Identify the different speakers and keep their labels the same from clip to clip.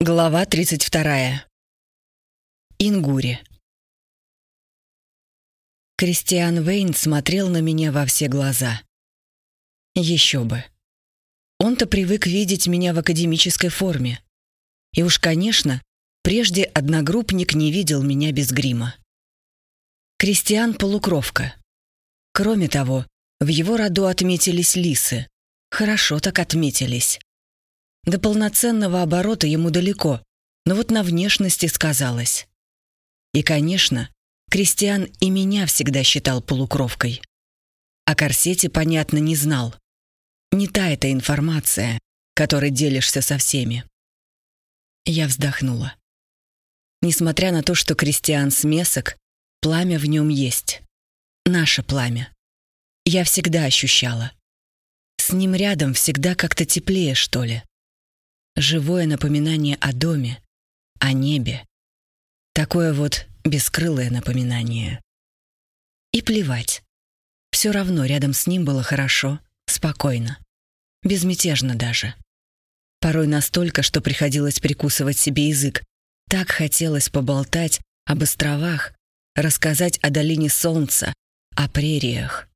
Speaker 1: Глава 32. Ингури. Кристиан Вейн смотрел на меня во все глаза. Еще бы. Он-то привык видеть меня в академической форме. И уж, конечно, прежде одногруппник не видел меня без грима. Кристиан — полукровка. Кроме того, в его роду отметились лисы. Хорошо так отметились. До полноценного оборота ему далеко, но вот на внешности сказалось. И, конечно, Кристиан и меня всегда считал полукровкой. О корсете, понятно, не знал. Не та эта информация, которой делишься со всеми. Я вздохнула. Несмотря на то, что Кристиан смесок, пламя в нем есть. Наше пламя. Я всегда ощущала. С ним рядом всегда как-то теплее, что ли живое напоминание о доме, о небе. Такое вот бескрылое напоминание. И плевать. Все равно рядом с ним было хорошо, спокойно. Безмятежно даже. Порой настолько, что приходилось прикусывать себе язык. Так хотелось поболтать об островах, рассказать о долине солнца, о прериях.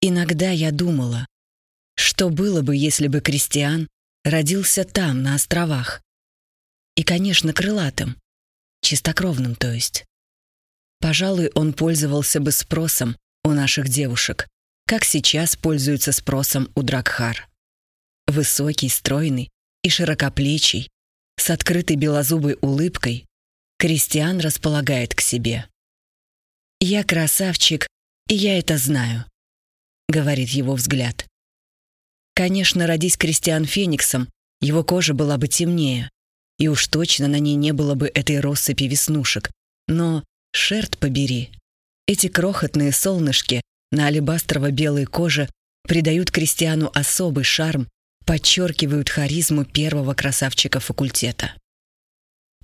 Speaker 1: Иногда я думала, что было бы, если бы Кристиан родился там, на островах. И, конечно, крылатым. Чистокровным, то есть. Пожалуй, он пользовался бы спросом у наших девушек, как сейчас пользуются спросом у Дракхар. Высокий, стройный и широкоплечий, с открытой белозубой улыбкой, Кристиан располагает к себе. «Я красавчик, и я это знаю», — говорит его взгляд. Конечно, родись Кристиан Фениксом, его кожа была бы темнее, и уж точно на ней не было бы этой россыпи веснушек. Но, шерт побери, эти крохотные солнышки на алебастрово-белой коже придают Кристиану особый шарм, подчеркивают харизму первого красавчика факультета.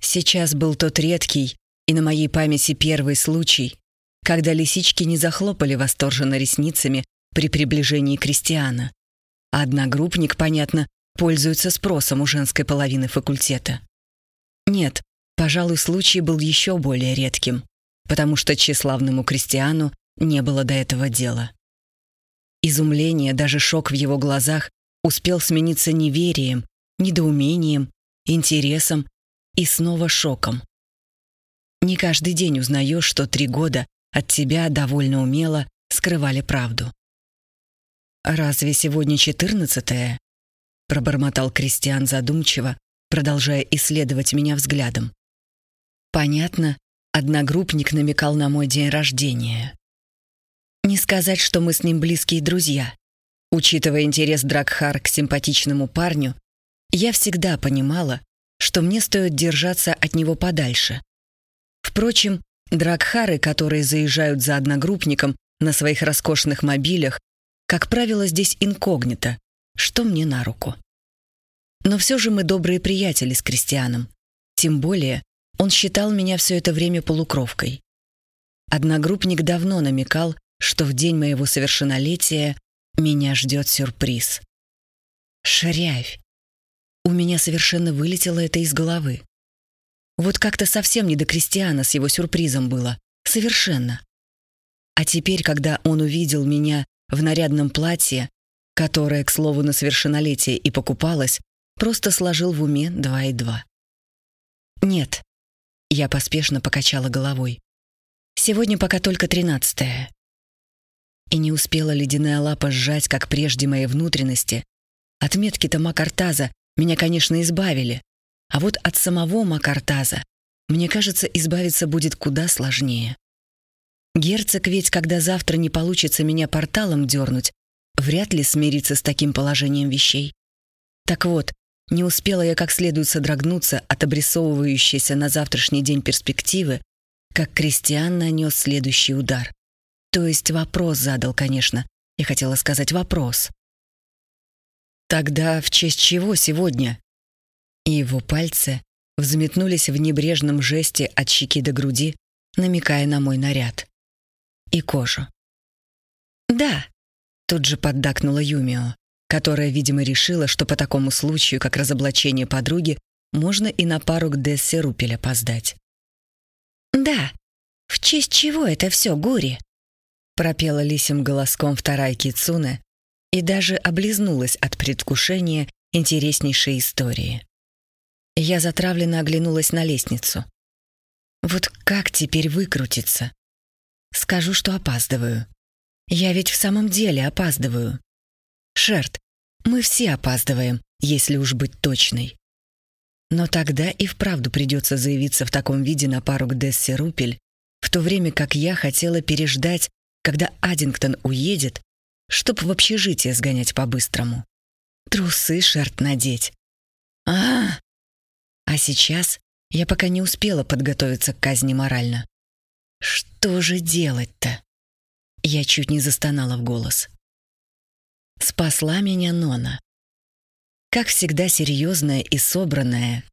Speaker 1: Сейчас был тот редкий и на моей памяти первый случай, когда лисички не захлопали восторженно ресницами при приближении Кристиана, одногруппник, понятно, пользуется спросом у женской половины факультета. Нет, пожалуй, случай был еще более редким, потому что тщеславному крестьяну не было до этого дела. Изумление, даже шок в его глазах успел смениться неверием, недоумением, интересом и снова шоком. Не каждый день узнаешь, что три года от тебя довольно умело скрывали правду. «Разве сегодня четырнадцатое?» — пробормотал Кристиан задумчиво, продолжая исследовать меня взглядом. «Понятно, одногруппник намекал на мой день рождения. Не сказать, что мы с ним близкие друзья. Учитывая интерес Дракхар к симпатичному парню, я всегда понимала, что мне стоит держаться от него подальше. Впрочем, Дракхары, которые заезжают за одногруппником на своих роскошных мобилях как правило, здесь инкогнито, что мне на руку. Но все же мы добрые приятели с Кристианом. Тем более, он считал меня все это время полукровкой. Одногруппник давно намекал, что в день моего совершеннолетия меня ждет сюрприз. Шрявь. У меня совершенно вылетело это из головы. Вот как-то совсем не до Кристиана с его сюрпризом было. Совершенно. А теперь, когда он увидел меня в нарядном платье, которое, к слову, на совершеннолетие и покупалось, просто сложил в уме два и два. «Нет», — я поспешно покачала головой. «Сегодня пока только тринадцатое». И не успела ледяная лапа сжать, как прежде моей внутренности. От метки-то Макартаза меня, конечно, избавили, а вот от самого Макартаза, мне кажется, избавиться будет куда сложнее. Герцог ведь, когда завтра не получится меня порталом дернуть, вряд ли смирится с таким положением вещей. Так вот, не успела я как следует содрогнуться от обрисовывающейся на завтрашний день перспективы, как Кристиан нанес следующий удар. То есть вопрос задал, конечно. Я хотела сказать вопрос. «Тогда в честь чего сегодня?» И его пальцы взметнулись в небрежном жесте от щеки до груди, намекая на мой наряд и кожу. «Да», — тут же поддакнула Юмио, которая, видимо, решила, что по такому случаю, как разоблачение подруги, можно и на пару к Дессе Рупель опоздать.
Speaker 2: «Да, в честь чего это все, Гури?»
Speaker 1: пропела лисим голоском вторая Кицуне и даже облизнулась от предвкушения интереснейшей истории. Я затравленно оглянулась на лестницу. Вот как теперь выкрутиться? Скажу, что опаздываю. Я ведь в самом деле опаздываю. Шерт, мы все опаздываем, если уж быть точной. Но тогда и вправду придется заявиться в таком виде на пару к Дессе Рупель, в то время как я хотела переждать, когда Аддингтон уедет, чтоб в общежитие сгонять по-быстрому. Трусы шерт надеть. А, -а, а А сейчас я пока не успела подготовиться к казни морально. Что же делать-то? Я чуть не застонала в голос. Спасла меня Нона. Как всегда серьезная и собранная,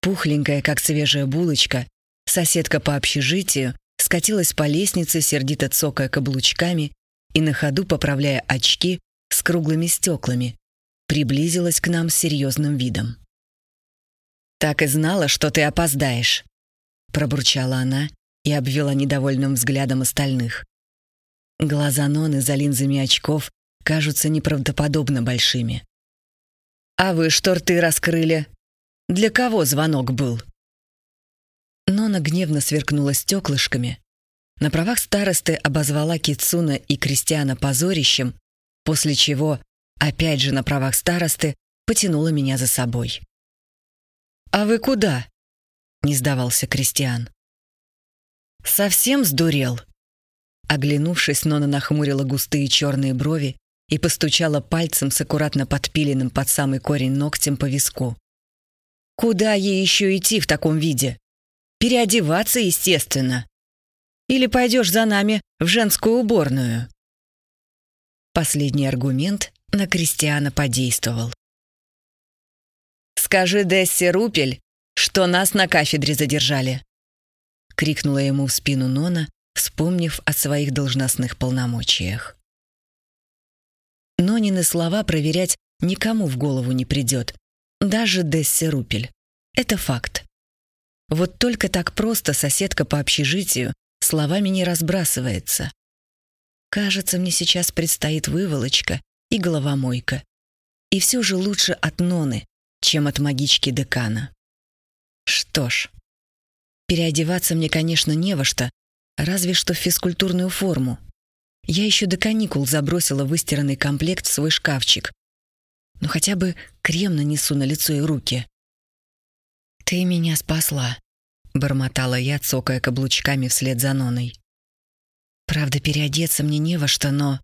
Speaker 1: пухленькая, как свежая булочка, соседка по общежитию скатилась по лестнице, сердито цокая каблучками и на ходу поправляя очки с круглыми стеклами, приблизилась к нам с серьезным видом. «Так и знала, что ты опоздаешь», — пробурчала она и обвела недовольным взглядом остальных. Глаза Ноны за линзами очков кажутся неправдоподобно большими. «А вы что рты раскрыли? Для кого звонок был?» Нона гневно сверкнула стеклышками. На правах старосты обозвала Кицуна и Кристиана позорищем, после чего, опять же на правах старосты, потянула меня за собой. «А вы куда?» — не сдавался Кристиан. «Совсем сдурел?» Оглянувшись, Нона нахмурила густые черные брови и постучала пальцем с аккуратно подпиленным под самый корень ногтем по виску. «Куда ей еще идти в таком виде? Переодеваться, естественно. Или пойдешь за нами в женскую уборную?» Последний аргумент на Кристиана подействовал. «Скажи Дессе Рупель, что нас на кафедре задержали!» — крикнула ему в спину Нона, вспомнив о своих должностных полномочиях. Нонины слова проверять никому в голову не придет, даже Дессе Рупель. Это факт. Вот только так просто соседка по общежитию словами не разбрасывается. Кажется, мне сейчас предстоит выволочка и головомойка. И все же лучше от Ноны, чем от магички декана. Что ж, переодеваться мне, конечно, не во что, разве что в физкультурную форму. Я еще до каникул забросила выстиранный комплект в свой шкафчик. Но хотя бы крем нанесу на лицо и руки. «Ты меня спасла», — бормотала я, цокая каблучками вслед за Ноной. «Правда, переодеться мне не во что, но...»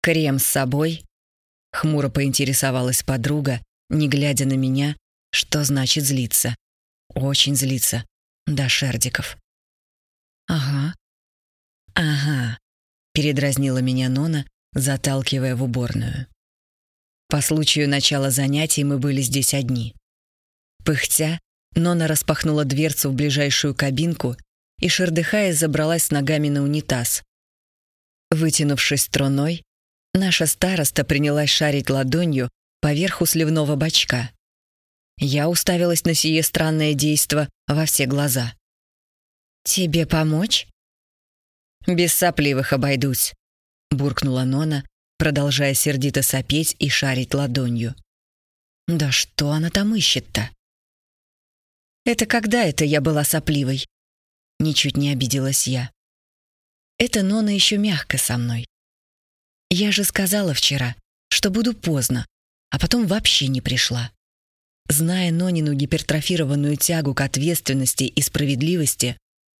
Speaker 1: «Крем с собой?» — хмуро поинтересовалась подруга, не глядя на меня, что значит злиться. Очень злиться. Да, Шердиков. «Ага». «Ага», — передразнила меня Нона, заталкивая в уборную. По случаю начала занятий мы были здесь одни. Пыхтя, Нона распахнула дверцу в ближайшую кабинку и, шердыхая, забралась с ногами на унитаз. Вытянувшись струной, наша староста принялась шарить ладонью поверху сливного бачка. Я уставилась на сие странное действо во все глаза. «Тебе помочь?» «Без сопливых обойдусь», — буркнула Нона, продолжая сердито сопеть и шарить ладонью. «Да что она там ищет-то?» «Это когда это я была сопливой?» Ничуть не обиделась я. «Это Нона еще мягко со мной. Я же сказала вчера, что буду поздно, а потом вообще не пришла. Зная Нонину гипертрофированную тягу к ответственности и справедливости,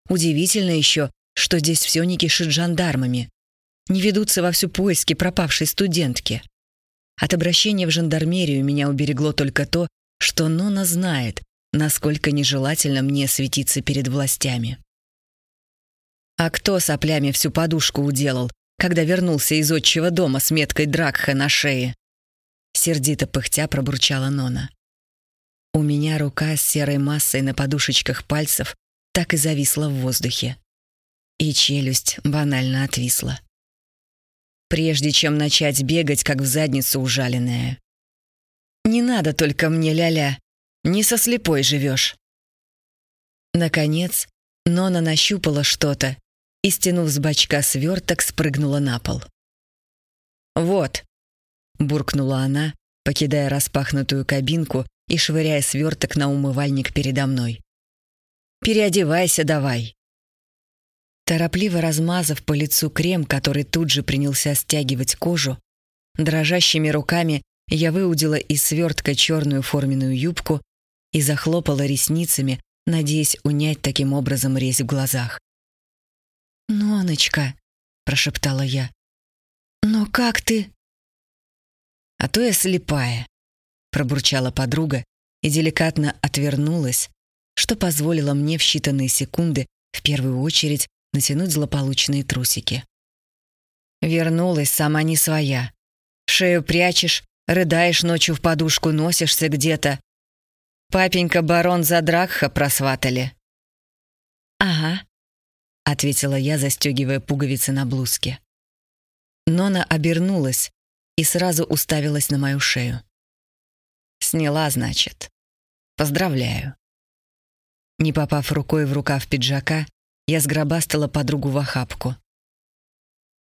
Speaker 1: Удивительно еще, что здесь все не кишит жандармами. Не ведутся вовсю поиски пропавшей студентки. От обращения в жандармерию меня уберегло только то, что Нона знает, насколько нежелательно мне светиться перед властями. А кто соплями всю подушку уделал, когда вернулся из отчего дома с меткой Дракха на шее? Сердито пыхтя пробурчала Нона. У меня рука с серой массой на подушечках пальцев так и зависла в воздухе. И челюсть банально отвисла. Прежде чем начать бегать, как в задницу ужаленная. «Не надо только мне ля-ля. Не со слепой живешь. Наконец, Нона нащупала что-то и, стянув с бачка сверток, спрыгнула на пол. «Вот», — буркнула она, покидая распахнутую кабинку и швыряя сверток на умывальник передо мной. «Переодевайся давай». Торопливо размазав по лицу крем, который тут же принялся стягивать кожу, дрожащими руками я выудила из свертка черную форменную юбку и захлопала ресницами, надеясь унять таким образом резь в глазах.
Speaker 2: «Ноночка», — прошептала я, — «но как ты...»
Speaker 1: «А то я слепая», — пробурчала подруга и деликатно отвернулась, что позволило мне в считанные секунды в первую очередь натянуть злополучные трусики. Вернулась сама не своя. Шею прячешь, рыдаешь ночью в подушку, носишься где-то. Папенька барон Задракха просватали.
Speaker 2: «Ага», — ответила я, застегивая пуговицы на блузке.
Speaker 1: Нона обернулась и сразу уставилась на мою шею. Сняла, значит. Поздравляю. Не попав рукой в рукав пиджака, я сгробастала подругу в охапку.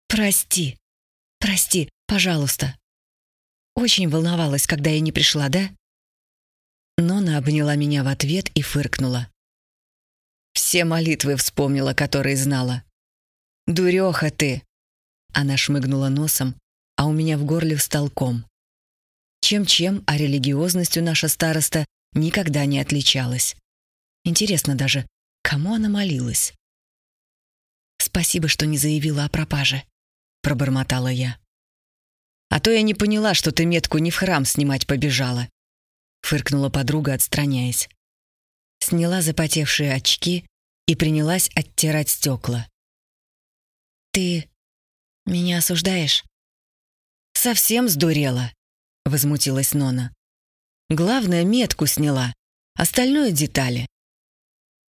Speaker 2: «Прости, прости, пожалуйста. Очень волновалась, когда я не пришла, да?»
Speaker 1: Нона обняла меня в ответ и фыркнула. Все молитвы вспомнила, которые знала. «Дуреха ты!» Она шмыгнула носом, а у меня в горле встал ком. Чем-чем, а религиозностью наша староста никогда не отличалась. Интересно даже, кому она молилась?
Speaker 2: «Спасибо, что не заявила о пропаже», — пробормотала я.
Speaker 1: «А то я не поняла, что ты метку не в храм снимать побежала», — фыркнула подруга, отстраняясь. Сняла запотевшие очки и принялась оттирать стекла.
Speaker 2: «Ты меня осуждаешь?»
Speaker 1: «Совсем сдурела», — возмутилась Нона. «Главное, метку сняла, остальное — детали».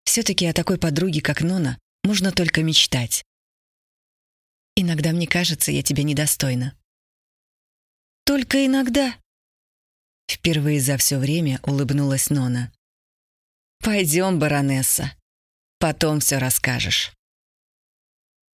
Speaker 1: Все-таки о такой подруге, как Нона, можно только мечтать.
Speaker 2: Иногда мне кажется, я тебя недостойна.
Speaker 1: Только иногда. Впервые за все время улыбнулась Нона. Пойдем, баронесса. Потом все расскажешь.